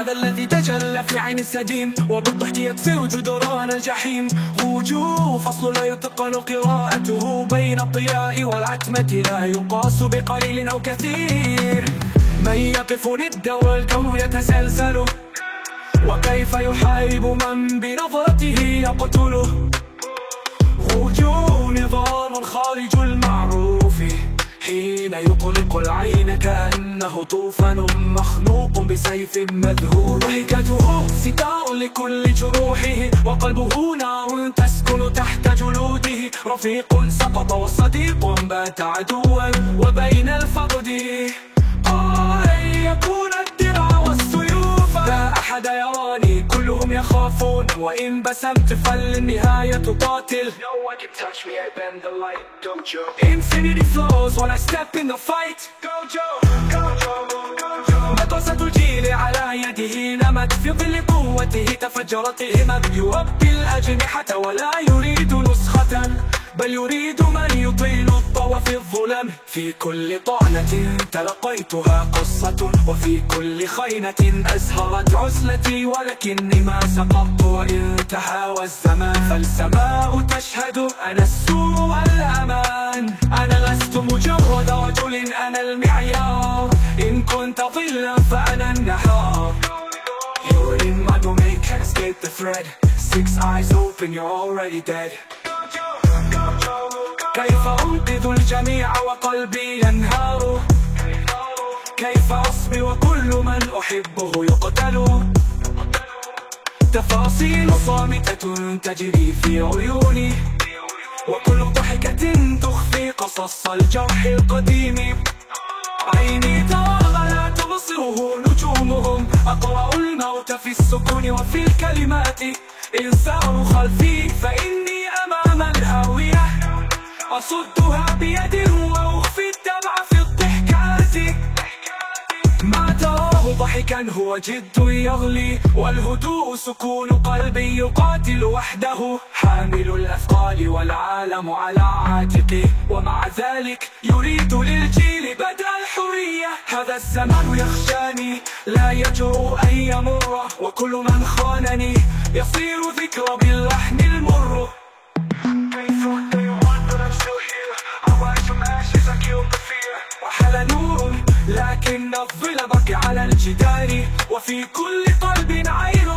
هذا الذي تجلى في عين السديم وبالضحك يكسر جدران الجحيم. وجوه فصل لا يتقن قراءته بين الضياء والعتمة لا يقاس بقليل أو كثير. من يقف ند والكون يتسلسل وكيف يحارب من بنظرته يقتله؟ وجوه نظام خارج المعروف حين يطلق العين كأنه طوفان مخنوق بسيف مذهول. ضحكته ستار لكل جروحه وقلبه نار تسكن تحت جلوده. رفيق سقط وصديق بات عدوا وبين الفقد. أن يكون الدرع والسيوف لا أحد يراني كلهم يخافون. وإن بسمت فالنهاية قاتل No one can touch me, I bend the light, Dojo. Infinity flows when I step in the fight. مدرسة الجيل على يده نمت في ظل قوته تفجرت همم يوبي الأجنحة ولا يريد نسخة بل يريد من يطيل الطوى في الظلم في كل طعنة تلقيتها قصة وفي كل خينة أزهرت عزلتي ولكني ما سقطت وإن تهاوى الزمان فالسماء تشهد أنا السور والأمان أنا لست مجرد رجل أنا المعيار. إن كنت ظلا فأنا النهار. You're in my domain, can't escape the thread. Six eyes open, you're already dead. كيف أنقذ الجميع وقلبي ينهار؟ كيف أصبر وكل من أحبه يقتل؟ تفاصيل صامتة تجري في عيوني وكل ضحكة تخفي قصص الجرح القديم. عيني ترى لا تبصره نجومهم أقرأ الموت في السكون وفي الكلمات. إن ساروا خلفي الهاوية أصدها بيد وأخفي الدمع في الضحكات ما تراه ضحكا هو جد يغلي والهدوء سكون قلبي يقاتل وحده. حامل الأثقال والعالم على عاتقه ومع ذلك يريد للجيل بدء الحرية. هذا الزمان يخشاني لا يجرؤ أن يمر وكل من خانني يصير ذكرى لكن الظل بقي على الجدار وفي كل قلب عين